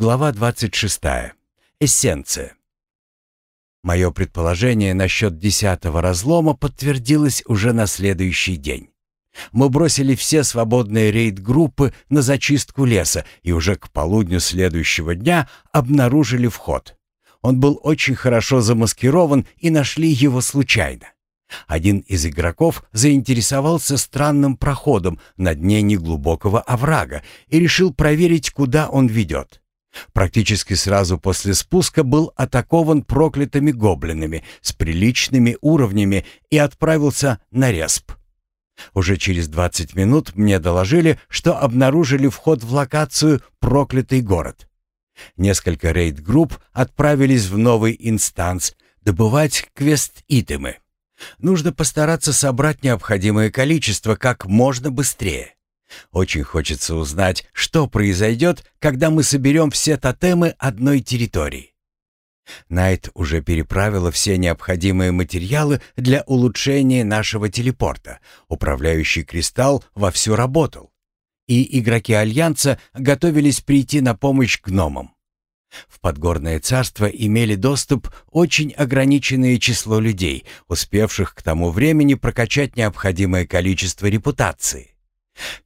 Глава 26. Эссенция. Мое предположение насчет десятого разлома подтвердилось уже на следующий день. Мы бросили все свободные рейд-группы на зачистку леса и уже к полудню следующего дня обнаружили вход. Он был очень хорошо замаскирован и нашли его случайно. Один из игроков заинтересовался странным проходом на дне неглубокого оврага и решил проверить, куда он ведет. Практически сразу после спуска был атакован проклятыми гоблинами с приличными уровнями и отправился на респ. Уже через 20 минут мне доложили, что обнаружили вход в локацию «Проклятый город». Несколько рейд-групп отправились в новый инстанс добывать квест-итемы. Нужно постараться собрать необходимое количество как можно быстрее. Очень хочется узнать, что произойдет, когда мы соберем все тотемы одной территории. Найт уже переправила все необходимые материалы для улучшения нашего телепорта. Управляющий кристалл вовсю работал. И игроки Альянса готовились прийти на помощь гномам. В Подгорное царство имели доступ очень ограниченное число людей, успевших к тому времени прокачать необходимое количество репутации.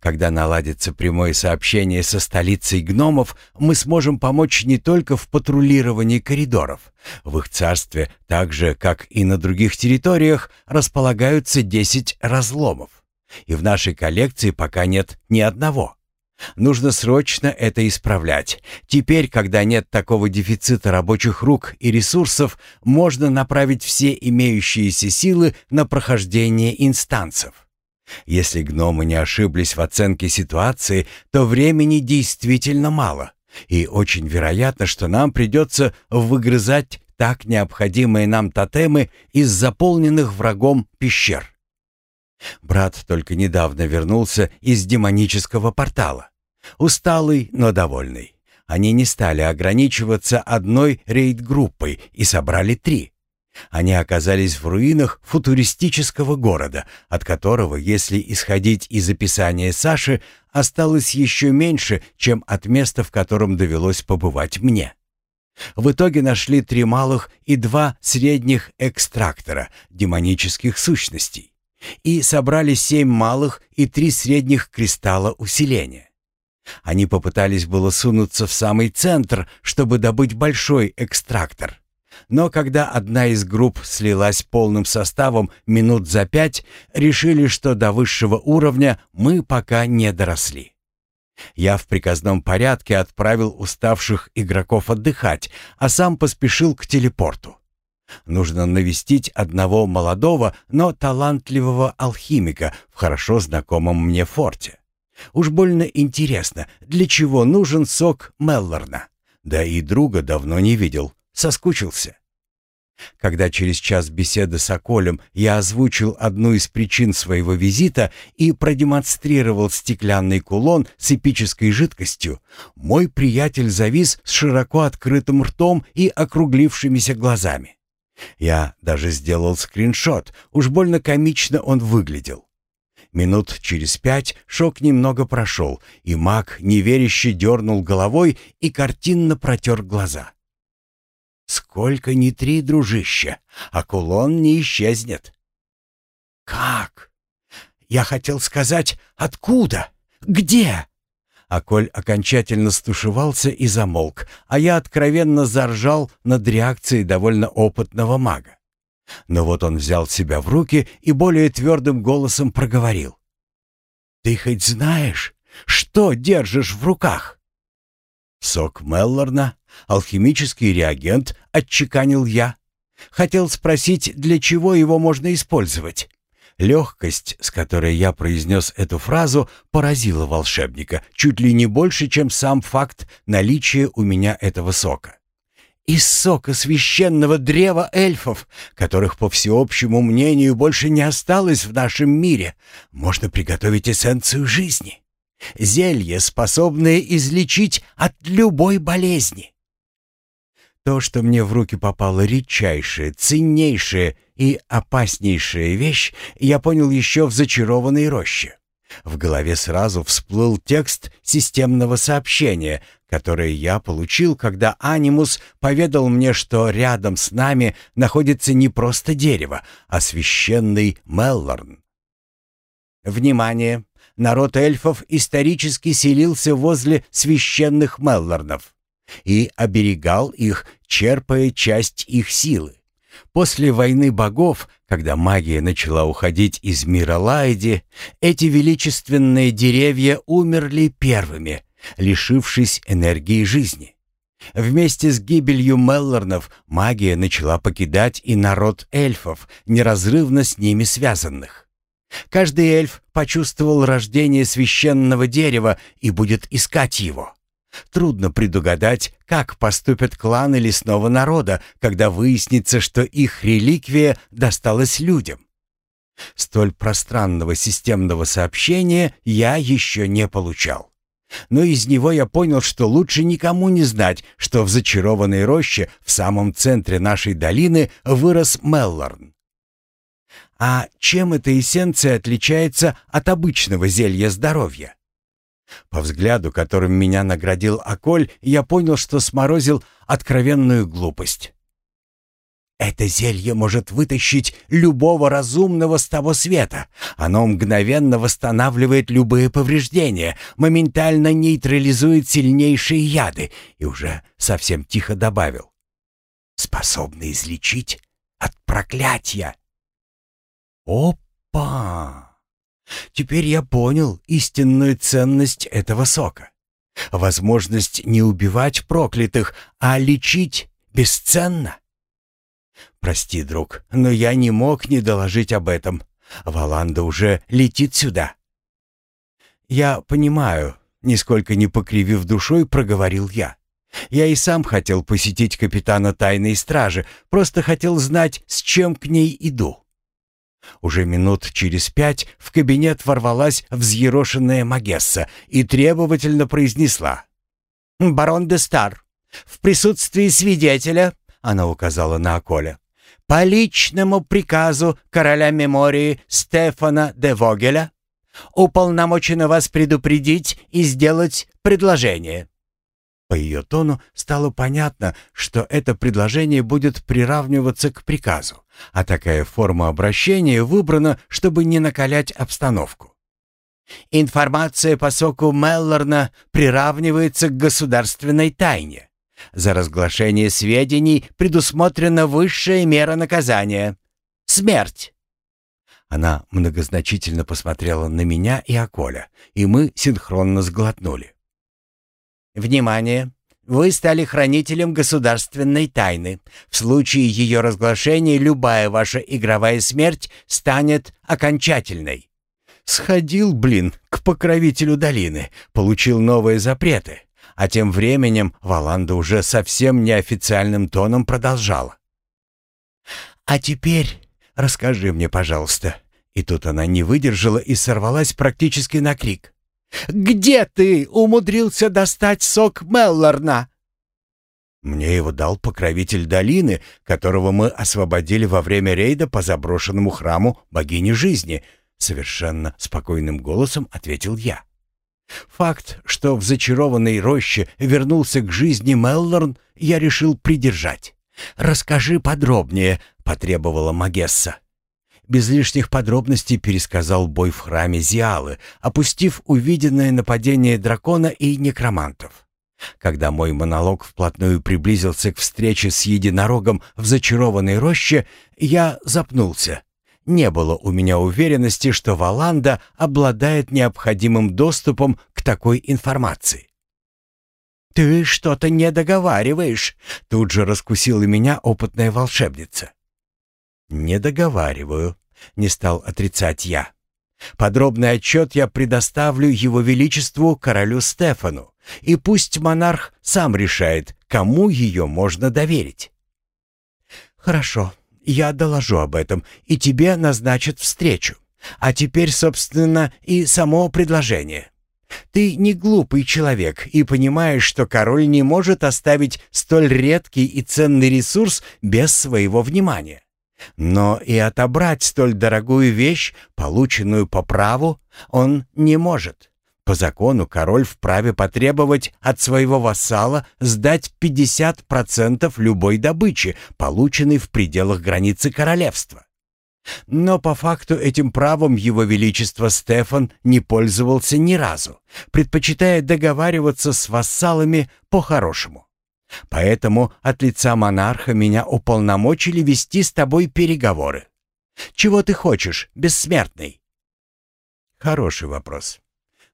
Когда наладится прямое сообщение со столицей гномов, мы сможем помочь не только в патрулировании коридоров. В их царстве, так же, как и на других территориях, располагаются 10 разломов. И в нашей коллекции пока нет ни одного. Нужно срочно это исправлять. Теперь, когда нет такого дефицита рабочих рук и ресурсов, можно направить все имеющиеся силы на прохождение инстанцев. Если гномы не ошиблись в оценке ситуации, то времени действительно мало, и очень вероятно, что нам придется выгрызать так необходимые нам тотемы из заполненных врагом пещер. Брат только недавно вернулся из демонического портала. Усталый, но довольный. Они не стали ограничиваться одной рейд-группой и собрали три. Они оказались в руинах футуристического города, от которого, если исходить из описания Саши, осталось еще меньше, чем от места, в котором довелось побывать мне. В итоге нашли три малых и два средних экстрактора демонических сущностей и собрали семь малых и три средних кристалла усиления. Они попытались было сунуться в самый центр, чтобы добыть большой экстрактор, но когда одна из групп слилась полным составом минут за пять, решили, что до высшего уровня мы пока не доросли. Я в приказном порядке отправил уставших игроков отдыхать, а сам поспешил к телепорту. Нужно навестить одного молодого, но талантливого алхимика в хорошо знакомом мне форте. Уж больно интересно, для чего нужен сок Меллорна. Да и друга давно не видел. Соскучился. Когда через час беседы с Аколем я озвучил одну из причин своего визита и продемонстрировал стеклянный кулон с эпической жидкостью, мой приятель завис с широко открытым ртом и округлившимися глазами. Я даже сделал скриншот, уж больно комично он выглядел. Минут через пять шок немного прошел, и маг неверяще дернул головой и картинно протер глаза. Сколько ни три, дружище, а кулон не исчезнет. Как? Я хотел сказать, откуда? Где? Аколь окончательно стушевался и замолк, а я откровенно заржал над реакцией довольно опытного мага. Но вот он взял себя в руки и более твердым голосом проговорил. «Ты хоть знаешь, что держишь в руках?» «Сок Меллорна, алхимический реагент», — отчеканил я. Хотел спросить, для чего его можно использовать. Легкость, с которой я произнес эту фразу, поразила волшебника чуть ли не больше, чем сам факт наличия у меня этого сока. Из сока священного древа эльфов, которых, по всеобщему мнению, больше не осталось в нашем мире, можно приготовить эссенцию жизни. Зелье, способное излечить от любой болезни. То, что мне в руки попала редчайшая, ценнейшая и опаснейшая вещь, я понял еще в зачарованной роще. В голове сразу всплыл текст системного сообщения, которое я получил, когда Анимус поведал мне, что рядом с нами находится не просто дерево, а священный Меллорн. Внимание! Народ эльфов исторически селился возле священных Меллорнов и оберегал их, черпая часть их силы. После войны богов, когда магия начала уходить из мира Лайди, эти величественные деревья умерли первыми, лишившись энергии жизни. Вместе с гибелью Меллорнов магия начала покидать и народ эльфов, неразрывно с ними связанных. Каждый эльф почувствовал рождение священного дерева и будет искать его. Трудно предугадать, как поступят кланы лесного народа, когда выяснится, что их реликвия досталась людям. Столь пространного системного сообщения я еще не получал. Но из него я понял, что лучше никому не знать, что в зачарованной роще в самом центре нашей долины вырос Меллорн. А чем эта эссенция отличается от обычного зелья здоровья? По взгляду, которым меня наградил Аколь, я понял, что сморозил откровенную глупость. Это зелье может вытащить любого разумного с того света. Оно мгновенно восстанавливает любые повреждения, моментально нейтрализует сильнейшие яды и уже совсем тихо добавил. Способно излечить от проклятия. Опа! Теперь я понял истинную ценность этого сока. Возможность не убивать проклятых, а лечить бесценно. Прости, друг, но я не мог не доложить об этом. Валанда уже летит сюда. Я понимаю, нисколько не покривив душой, проговорил я. Я и сам хотел посетить капитана тайной стражи, просто хотел знать, с чем к ней иду. Уже минут через пять в кабинет ворвалась взъерошенная Магесса и требовательно произнесла. «Барон де Стар, в присутствии свидетеля, — она указала на Аколя, — по личному приказу короля мемории Стефана де Вогеля уполномочено вас предупредить и сделать предложение». По ее тону стало понятно, что это предложение будет приравниваться к приказу, а такая форма обращения выбрана, чтобы не накалять обстановку. Информация по соку Меллорна приравнивается к государственной тайне. За разглашение сведений предусмотрена высшая мера наказания — смерть. Она многозначительно посмотрела на меня и Аколя, и мы синхронно сглотнули. Внимание! Вы стали хранителем государственной тайны. В случае ее разглашения любая ваша игровая смерть станет окончательной. Сходил, блин, к покровителю долины, получил новые запреты. А тем временем Валанда уже совсем неофициальным тоном продолжала. «А теперь расскажи мне, пожалуйста». И тут она не выдержала и сорвалась практически на крик. Где ты умудрился достать сок Меллорна?» «Мне его дал покровитель долины, которого мы освободили во время рейда по заброшенному храму богини жизни», совершенно спокойным голосом ответил я. Факт, что в зачарованной роще вернулся к жизни Меллорн, я решил придержать. «Расскажи подробнее», — потребовала Магесса без лишних подробностей пересказал бой в храме Зиалы, опустив увиденное нападение дракона и некромантов. Когда мой монолог вплотную приблизился к встрече с единорогом в зачарованной роще, я запнулся. Не было у меня уверенности, что Валанда обладает необходимым доступом к такой информации. «Ты что-то не договариваешь», — тут же раскусила меня опытная волшебница. «Не договариваю», — не стал отрицать я. «Подробный отчет я предоставлю его величеству королю Стефану, и пусть монарх сам решает, кому ее можно доверить». «Хорошо, я доложу об этом, и тебе назначат встречу. А теперь, собственно, и само предложение. Ты не глупый человек и понимаешь, что король не может оставить столь редкий и ценный ресурс без своего внимания. Но и отобрать столь дорогую вещь, полученную по праву, он не может. По закону король вправе потребовать от своего вассала сдать 50% любой добычи, полученной в пределах границы королевства. Но по факту этим правом его величество Стефан не пользовался ни разу, предпочитая договариваться с вассалами по-хорошему. Поэтому от лица монарха меня уполномочили вести с тобой переговоры. Чего ты хочешь, бессмертный? Хороший вопрос.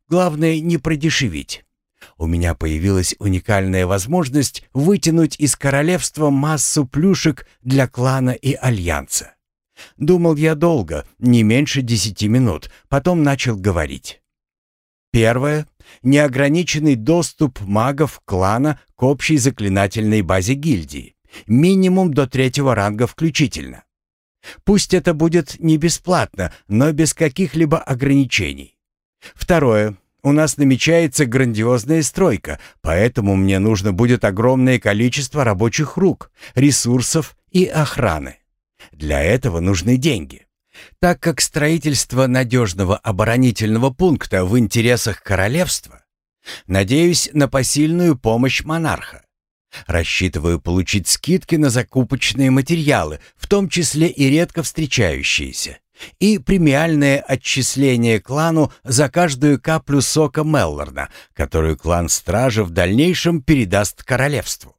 Главное не продешевить. У меня появилась уникальная возможность вытянуть из королевства массу плюшек для клана и альянса. Думал я долго, не меньше десяти минут, потом начал говорить. Первое — неограниченный доступ магов клана к общей заклинательной базе гильдии, минимум до третьего ранга включительно. Пусть это будет не бесплатно, но без каких-либо ограничений. Второе. У нас намечается грандиозная стройка, поэтому мне нужно будет огромное количество рабочих рук, ресурсов и охраны. Для этого нужны деньги. Так как строительство надежного оборонительного пункта в интересах королевства, надеюсь на посильную помощь монарха. Рассчитываю получить скидки на закупочные материалы, в том числе и редко встречающиеся и премиальное отчисление клану за каждую каплю сока Меллорна, которую клан Стража в дальнейшем передаст королевству.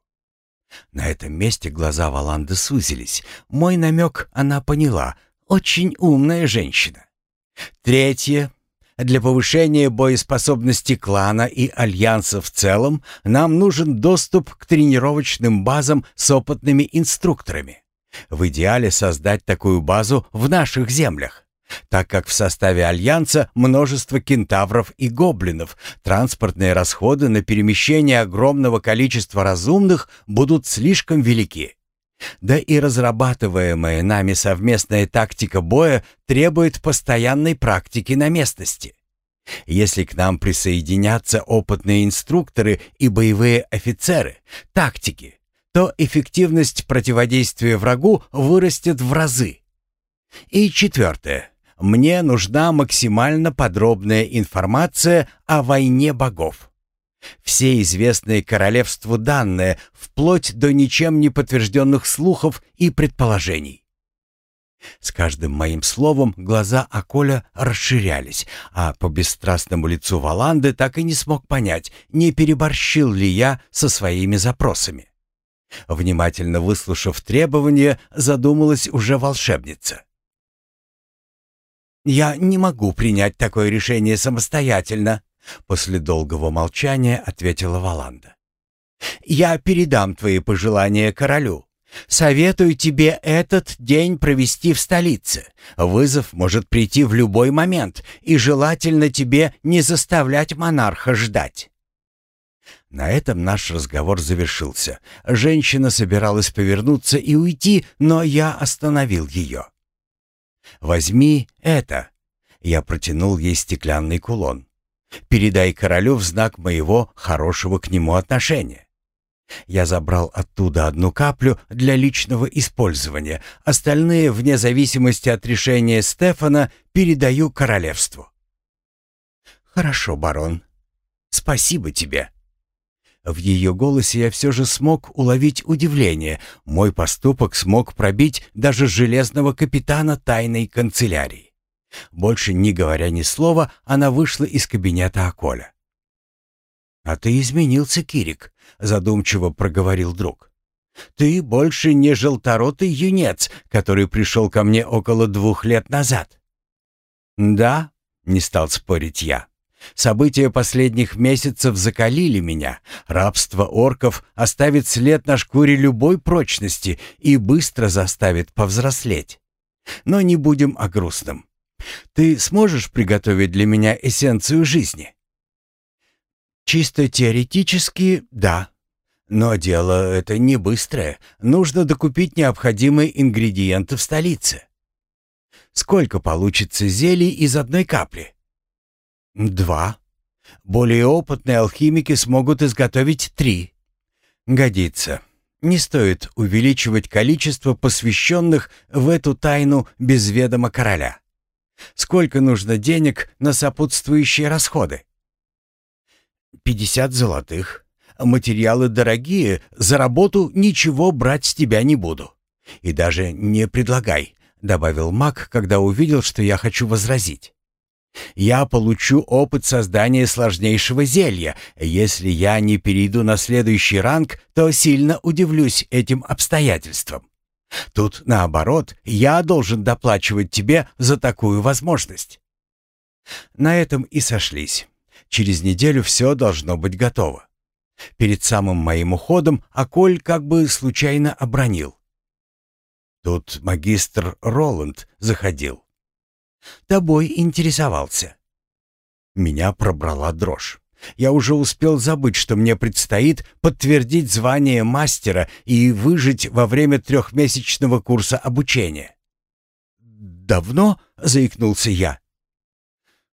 На этом месте глаза Валанды сузились. Мой намек она поняла. Очень умная женщина. Третье. Для повышения боеспособности клана и альянса в целом нам нужен доступ к тренировочным базам с опытными инструкторами. В идеале создать такую базу в наших землях, так как в составе Альянса множество кентавров и гоблинов, транспортные расходы на перемещение огромного количества разумных будут слишком велики. Да и разрабатываемая нами совместная тактика боя требует постоянной практики на местности. Если к нам присоединятся опытные инструкторы и боевые офицеры, тактики, то эффективность противодействия врагу вырастет в разы. И четвертое. Мне нужна максимально подробная информация о войне богов. Все известные королевству данные, вплоть до ничем не подтвержденных слухов и предположений. С каждым моим словом глаза Аколя расширялись, а по бесстрастному лицу Валанды так и не смог понять, не переборщил ли я со своими запросами. Внимательно выслушав требования, задумалась уже волшебница. «Я не могу принять такое решение самостоятельно», после долгого молчания ответила Валанда. «Я передам твои пожелания королю. Советую тебе этот день провести в столице. Вызов может прийти в любой момент, и желательно тебе не заставлять монарха ждать. На этом наш разговор завершился. Женщина собиралась повернуться и уйти, но я остановил ее. «Возьми это». Я протянул ей стеклянный кулон. «Передай королю в знак моего хорошего к нему отношения». Я забрал оттуда одну каплю для личного использования, остальные, вне зависимости от решения Стефана, передаю королевству. «Хорошо, барон. Спасибо тебе». В ее голосе я все же смог уловить удивление. Мой поступок смог пробить даже железного капитана тайной канцелярии. Больше не говоря ни слова, она вышла из кабинета Аколя. «А ты изменился, Кирик», — задумчиво проговорил друг. «Ты больше не желторотый юнец, который пришел ко мне около двух лет назад». «Да», — не стал спорить я. События последних месяцев закалили меня. Рабство орков оставит след на шкуре любой прочности и быстро заставит повзрослеть. Но не будем о грустном. Ты сможешь приготовить для меня эссенцию жизни? Чисто теоретически, да. Но дело это не быстрое. Нужно докупить необходимые ингредиенты в столице. Сколько получится зелий из одной капли? Два. Более опытные алхимики смогут изготовить три. Годится. Не стоит увеличивать количество посвященных в эту тайну без ведома короля. Сколько нужно денег на сопутствующие расходы? «Пятьдесят золотых. Материалы дорогие, за работу ничего брать с тебя не буду. И даже не предлагай», — добавил маг, когда увидел, что я хочу возразить. «Я получу опыт создания сложнейшего зелья. Если я не перейду на следующий ранг, то сильно удивлюсь этим обстоятельствам. Тут, наоборот, я должен доплачивать тебе за такую возможность». На этом и сошлись. Через неделю все должно быть готово. Перед самым моим уходом Аколь как бы случайно обронил. Тут магистр Роланд заходил. Тобой интересовался. Меня пробрала дрожь. Я уже успел забыть, что мне предстоит подтвердить звание мастера и выжить во время трехмесячного курса обучения. «Давно?» — заикнулся я.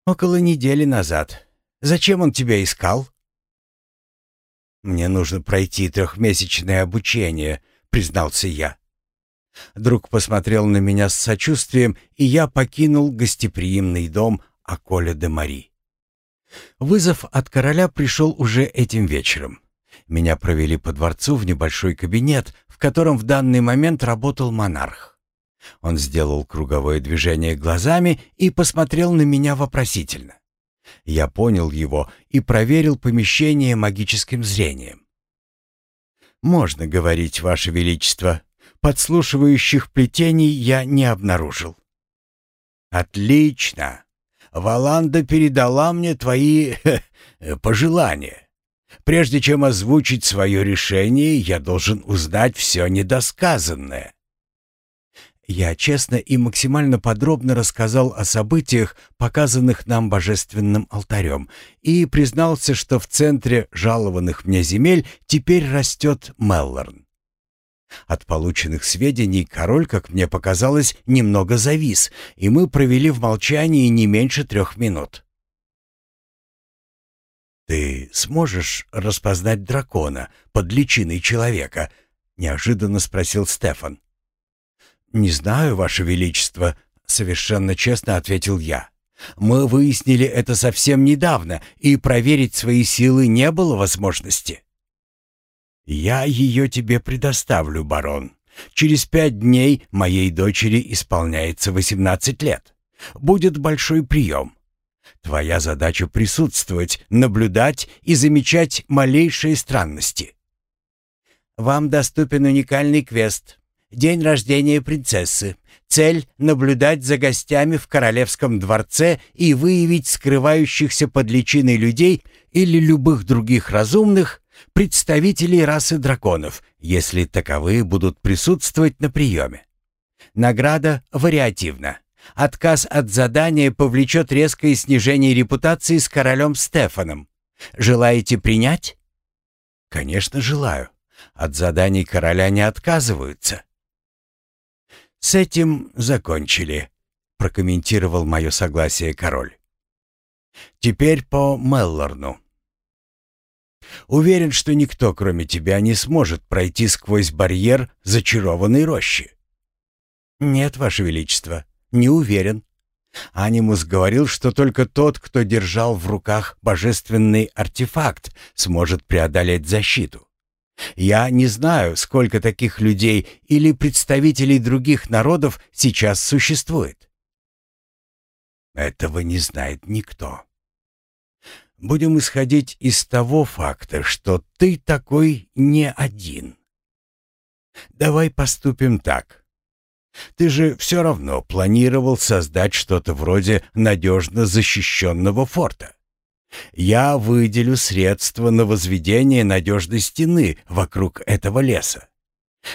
«Около недели назад. Зачем он тебя искал?» «Мне нужно пройти трехмесячное обучение», — признался я. Друг посмотрел на меня с сочувствием, и я покинул гостеприимный дом Аколя де Мари. Вызов от короля пришел уже этим вечером. Меня провели по дворцу в небольшой кабинет, в котором в данный момент работал монарх. Он сделал круговое движение глазами и посмотрел на меня вопросительно. Я понял его и проверил помещение магическим зрением. «Можно говорить, Ваше Величество. Подслушивающих плетений я не обнаружил». «Отлично. Валанда передала мне твои пожелания. Прежде чем озвучить свое решение, я должен узнать все недосказанное. Я честно и максимально подробно рассказал о событиях, показанных нам божественным алтарем, и признался, что в центре жалованных мне земель теперь растет Меллорн. От полученных сведений король, как мне показалось, немного завис, и мы провели в молчании не меньше трех минут. «Ты сможешь распознать дракона под личиной человека?» — неожиданно спросил Стефан. «Не знаю, Ваше Величество», — совершенно честно ответил я. «Мы выяснили это совсем недавно, и проверить свои силы не было возможности». «Я ее тебе предоставлю, барон. Через пять дней моей дочери исполняется восемнадцать лет. Будет большой прием. Твоя задача присутствовать, наблюдать и замечать малейшие странности». «Вам доступен уникальный квест», День рождения принцессы. Цель — наблюдать за гостями в королевском дворце и выявить скрывающихся под личиной людей или любых других разумных представителей расы драконов, если таковые будут присутствовать на приеме. Награда вариативна. Отказ от задания повлечет резкое снижение репутации с королем Стефаном. Желаете принять? Конечно, желаю. От заданий короля не отказываются. «С этим закончили», — прокомментировал мое согласие король. «Теперь по Меллорну. Уверен, что никто, кроме тебя, не сможет пройти сквозь барьер зачарованной рощи». «Нет, Ваше Величество, не уверен». Анимус говорил, что только тот, кто держал в руках божественный артефакт, сможет преодолеть защиту. Я не знаю, сколько таких людей или представителей других народов сейчас существует. Этого не знает никто. Будем исходить из того факта, что ты такой не один. Давай поступим так. Ты же все равно планировал создать что-то вроде надежно защищенного форта. Я выделю средства на возведение надежной стены вокруг этого леса.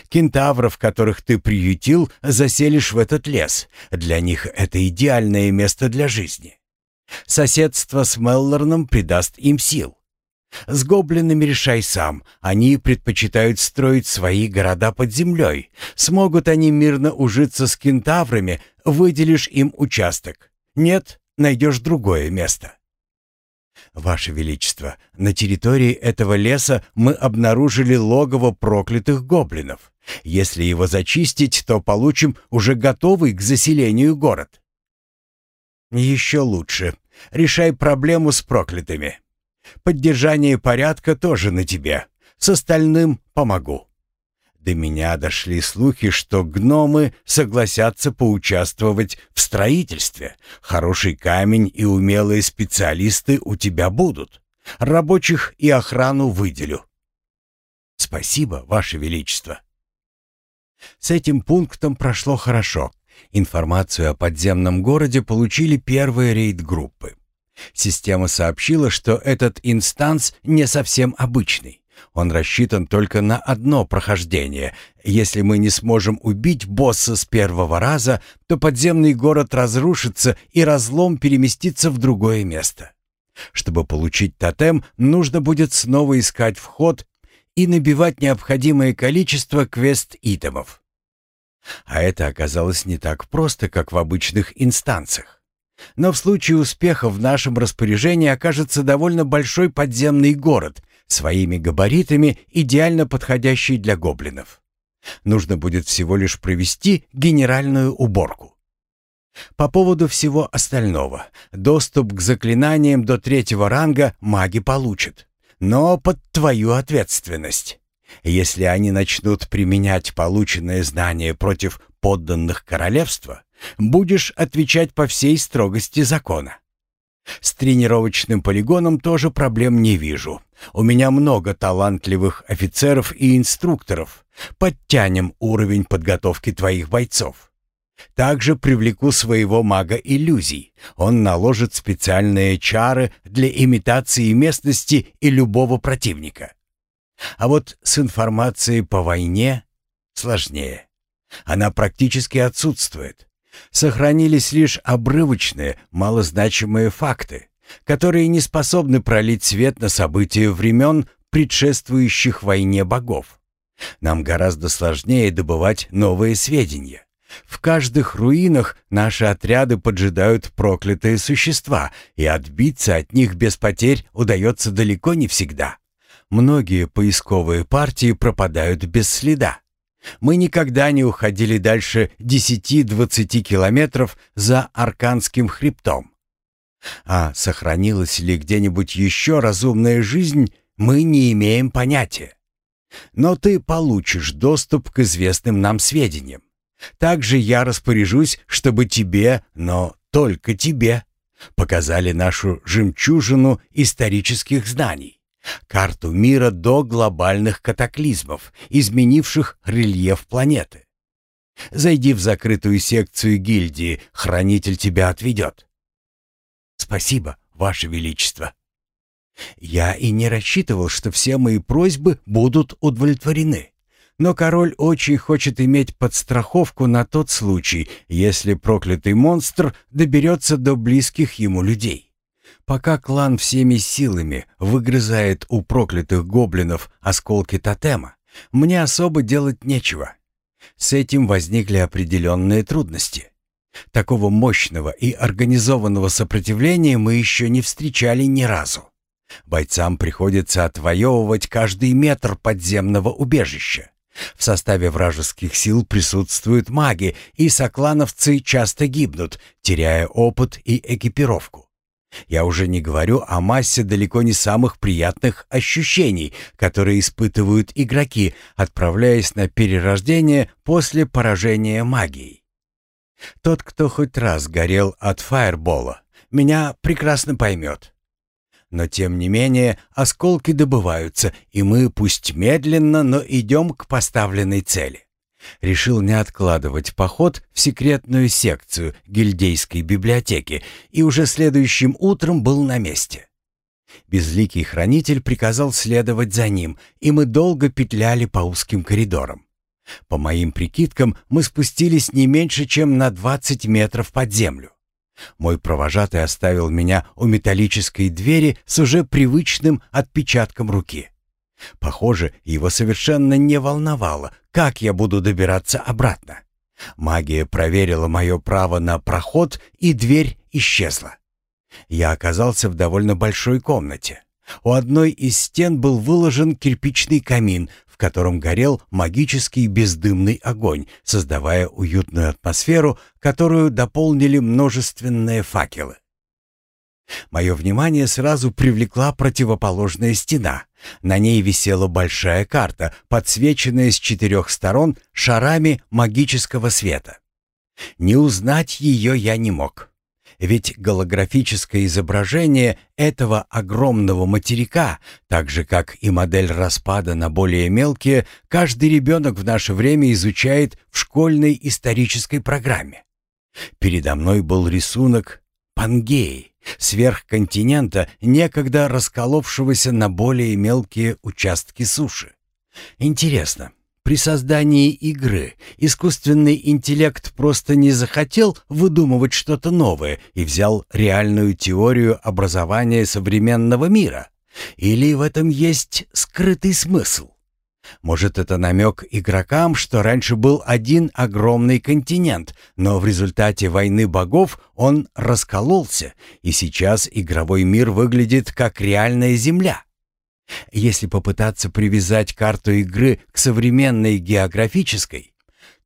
Кентавров, которых ты приютил, заселишь в этот лес. Для них это идеальное место для жизни. Соседство с Меллорном придаст им сил. С гоблинами решай сам. Они предпочитают строить свои города под землей. Смогут они мирно ужиться с кентаврами, выделишь им участок. Нет, найдешь другое место. «Ваше Величество, на территории этого леса мы обнаружили логово проклятых гоблинов. Если его зачистить, то получим уже готовый к заселению город». «Еще лучше. Решай проблему с проклятыми. Поддержание порядка тоже на тебе. С остальным помогу». До меня дошли слухи, что гномы согласятся поучаствовать в строительстве. Хороший камень и умелые специалисты у тебя будут. Рабочих и охрану выделю. Спасибо, Ваше Величество. С этим пунктом прошло хорошо. Информацию о подземном городе получили первые рейд-группы. Система сообщила, что этот инстанс не совсем обычный. Он рассчитан только на одно прохождение. Если мы не сможем убить босса с первого раза, то подземный город разрушится и разлом переместится в другое место. Чтобы получить тотем, нужно будет снова искать вход и набивать необходимое количество квест-итемов. А это оказалось не так просто, как в обычных инстанциях. Но в случае успеха в нашем распоряжении окажется довольно большой подземный город, своими габаритами идеально подходящий для гоблинов. Нужно будет всего лишь провести генеральную уборку. По поводу всего остального, доступ к заклинаниям до третьего ранга маги получат, но под твою ответственность. Если они начнут применять полученные знания против подданных королевства, будешь отвечать по всей строгости закона. С тренировочным полигоном тоже проблем не вижу. У меня много талантливых офицеров и инструкторов. Подтянем уровень подготовки твоих бойцов. Также привлеку своего мага иллюзий. Он наложит специальные чары для имитации местности и любого противника. А вот с информацией по войне сложнее. Она практически отсутствует. Сохранились лишь обрывочные, малозначимые факты, которые не способны пролить свет на события времен, предшествующих войне богов. Нам гораздо сложнее добывать новые сведения. В каждых руинах наши отряды поджидают проклятые существа, и отбиться от них без потерь удается далеко не всегда. Многие поисковые партии пропадают без следа. Мы никогда не уходили дальше 10-20 километров за Арканским хребтом. А сохранилась ли где-нибудь еще разумная жизнь, мы не имеем понятия. Но ты получишь доступ к известным нам сведениям. Также я распоряжусь, чтобы тебе, но только тебе, показали нашу жемчужину исторических знаний. Карту мира до глобальных катаклизмов, изменивших рельеф планеты. Зайди в закрытую секцию гильдии, хранитель тебя отведет. Спасибо, Ваше Величество. Я и не рассчитывал, что все мои просьбы будут удовлетворены. Но король очень хочет иметь подстраховку на тот случай, если проклятый монстр доберется до близких ему людей. Пока клан всеми силами выгрызает у проклятых гоблинов осколки тотема, мне особо делать нечего. С этим возникли определенные трудности. Такого мощного и организованного сопротивления мы еще не встречали ни разу. Бойцам приходится отвоевывать каждый метр подземного убежища. В составе вражеских сил присутствуют маги, и соклановцы часто гибнут, теряя опыт и экипировку. Я уже не говорю о массе далеко не самых приятных ощущений, которые испытывают игроки, отправляясь на перерождение после поражения магией. Тот, кто хоть раз горел от фаербола, меня прекрасно поймет. Но тем не менее осколки добываются, и мы, пусть медленно, но идем к поставленной цели решил не откладывать поход в секретную секцию гильдейской библиотеки и уже следующим утром был на месте. Безликий хранитель приказал следовать за ним, и мы долго петляли по узким коридорам. По моим прикидкам, мы спустились не меньше, чем на 20 метров под землю. Мой провожатый оставил меня у металлической двери с уже привычным отпечатком руки. Похоже, его совершенно не волновало, как я буду добираться обратно. Магия проверила мое право на проход, и дверь исчезла. Я оказался в довольно большой комнате. У одной из стен был выложен кирпичный камин, в котором горел магический бездымный огонь, создавая уютную атмосферу, которую дополнили множественные факелы. Мое внимание сразу привлекла противоположная стена. На ней висела большая карта, подсвеченная с четырех сторон шарами магического света. Не узнать ее я не мог. Ведь голографическое изображение этого огромного материка, так же как и модель распада на более мелкие, каждый ребенок в наше время изучает в школьной исторической программе. Передо мной был рисунок Пангеи, сверхконтинента, некогда расколовшегося на более мелкие участки суши. Интересно, при создании игры искусственный интеллект просто не захотел выдумывать что-то новое и взял реальную теорию образования современного мира? Или в этом есть скрытый смысл? Может, это намек игрокам, что раньше был один огромный континент, но в результате войны богов он раскололся, и сейчас игровой мир выглядит как реальная Земля? Если попытаться привязать карту игры к современной географической,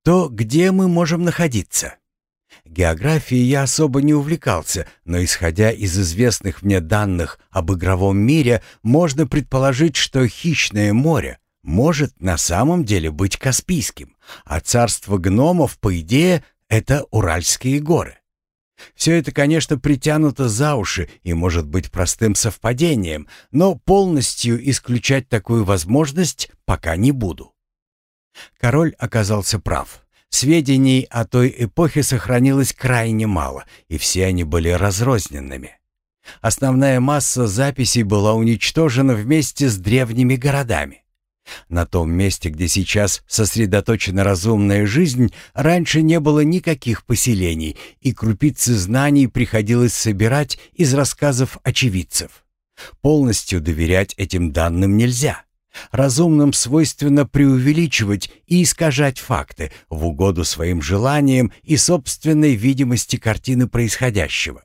то где мы можем находиться? Географией я особо не увлекался, но исходя из известных мне данных об игровом мире, можно предположить, что хищное море может на самом деле быть Каспийским, а царство гномов, по идее, это Уральские горы. Все это, конечно, притянуто за уши и может быть простым совпадением, но полностью исключать такую возможность пока не буду. Король оказался прав. Сведений о той эпохе сохранилось крайне мало, и все они были разрозненными. Основная масса записей была уничтожена вместе с древними городами. На том месте, где сейчас сосредоточена разумная жизнь, раньше не было никаких поселений, и крупицы знаний приходилось собирать из рассказов очевидцев. Полностью доверять этим данным нельзя. Разумным свойственно преувеличивать и искажать факты в угоду своим желаниям и собственной видимости картины происходящего.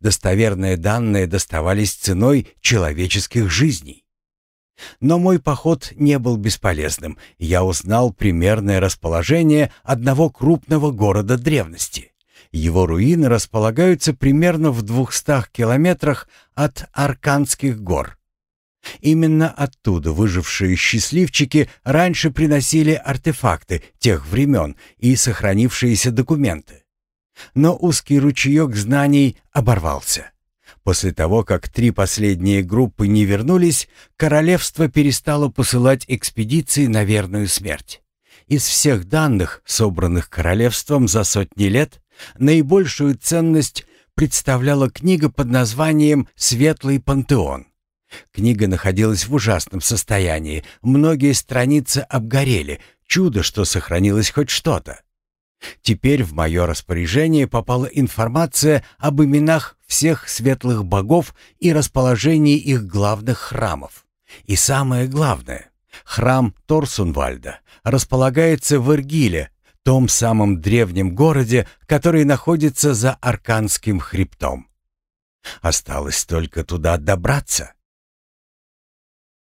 Достоверные данные доставались ценой человеческих жизней. Но мой поход не был бесполезным. Я узнал примерное расположение одного крупного города древности. Его руины располагаются примерно в двухстах километрах от Арканских гор. Именно оттуда выжившие счастливчики раньше приносили артефакты тех времен и сохранившиеся документы. Но узкий ручеек знаний оборвался. После того, как три последние группы не вернулись, королевство перестало посылать экспедиции на верную смерть. Из всех данных, собранных королевством за сотни лет, наибольшую ценность представляла книга под названием «Светлый пантеон». Книга находилась в ужасном состоянии, многие страницы обгорели, чудо, что сохранилось хоть что-то. Теперь в мое распоряжение попала информация об именах всех светлых богов и расположении их главных храмов. И самое главное, храм Торсунвальда располагается в Иргиле, том самом древнем городе, который находится за Арканским хребтом. Осталось только туда добраться.